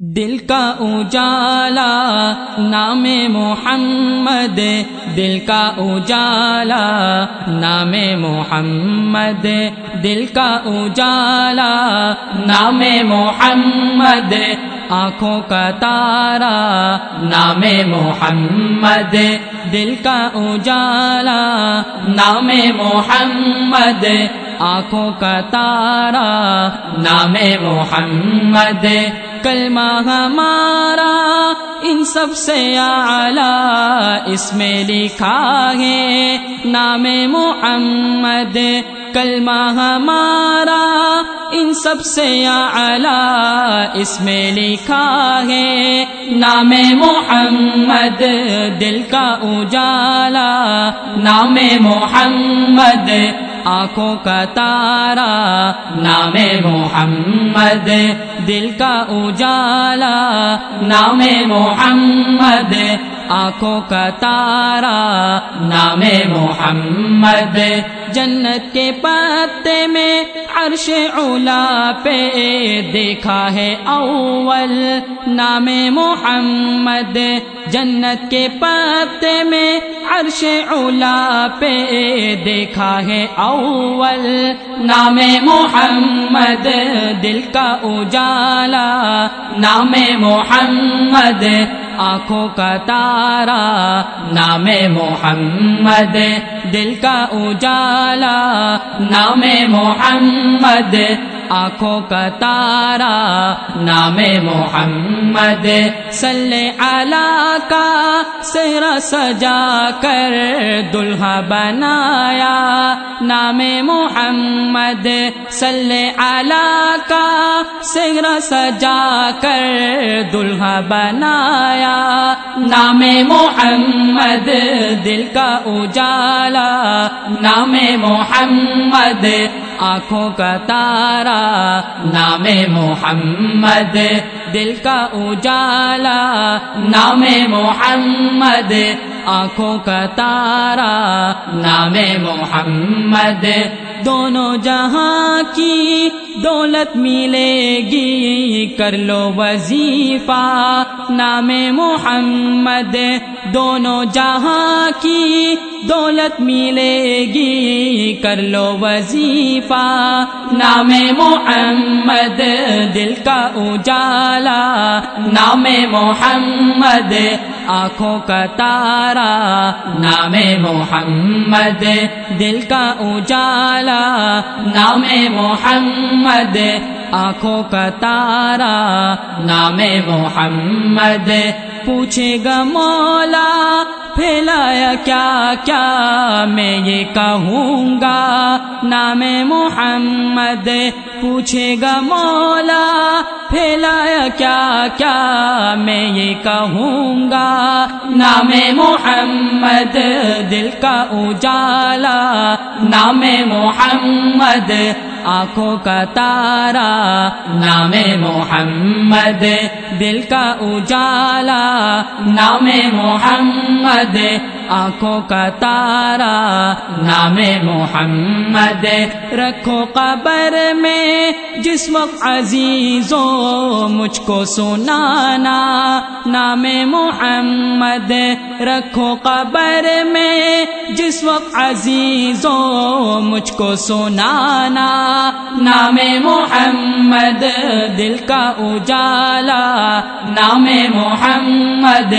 دل کا اجالا، نام محمد، دل کا اجالا، نام محمد، دل کا اجالا، نام محمد، آنکھوں کا تارا، نام محمد، دل کا اجالا، نام محمد، آنکھوں کا تارا، نام محمد کلمہ ہمارا ان سب سے اعلی اس میں لکھا ہے نام محمد کلمہ ہمارا ان سب سے اعلی اس میں لکھا ہے نام محمد دل کا اجالا نام محمد آنکھوں کا تارا نام محمد دل کا اجالا، نام محمد، آنکھوں کا تارا، نام محمد۔ جنت کے پتے میں عرش اولا پہ دیکھا ہے اول، نام محمد۔ جنت کے پتے میں عرش اولا پہ دیکھا ہے اول۔ نام محمد، دل کا اجالا۔ نام محمد، آنکھوں کا تارا۔ نام محمد، دل کا اجالا۔ نام محمد آنکھوں کا تارا، نام محمد صلی اللہ کا سہرا سجا کر دلہا بنایا۔ نام محمد صلی اللہ کا سہرا سجا کر دلہا بنایا۔ نام محمد دل کا اجالا۔ نام محمد آنکھوں کا تارا، نام محمد، دل کا اجالا، نام محمد، آنکھوں کا تارا، نام محمد دونوں جہاں کی دولت ملے گی، کر لو وظیفہ۔ نام محمد، دونوں جہاں کی دولت ملے گی، کر لو وظیفہ۔ نام محمد، دل کا اجالا۔ نام محمد آنکھوں کا تارا، نام محمد، دل کا اجالا، نام محمد، آنکھوں کا تارا، نام محمد، پوچھے گا مولا پھیلایا کیا کیا میں یہ کہوں گا؟ نام محمد پوچھے گا مولا، پھیلایا کیا کیا میں یہ کہوں گا؟ نام محمد دل کا اجالا، نام محمد آنکھوں کا تارا نام محمد دل کا اجالا نام محمد آنکھوں کا تارا، نام محمد رکھو قبر میں۔ جس وقت عزیزوں مجھ کو سنانا، نام محمد رکھو قبر میں۔ جس وقت عزیزوں مجھ کو سنانا، نام محمد دل کا اجالا۔ نام محمد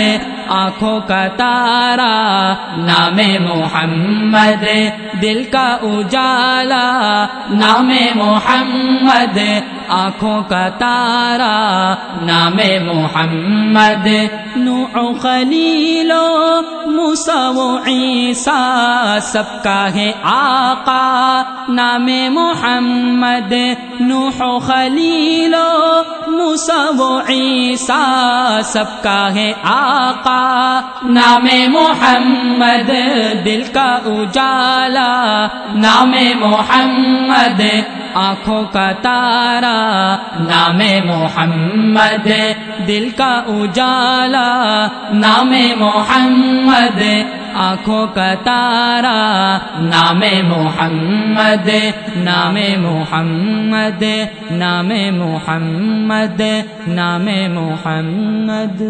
آنکھوں کا تارا نام محمد دل کا اجالا نام محمد آنکھوں کا تارا، نام محمد نو خلیلو و عیسیٰ، سب کا ہے آقا۔ نام محمد، نوح و خلیلو و عیسیٰ، سب کا ہے آقا۔ نام محمد، دل کا اجالا۔ نام محمد آنکھوں کا تارا، نام محمد، دل کا اجالا، نام محمد، آنکھوں کا تارا، نام محمد نام محمد نام محمد نام محمد۔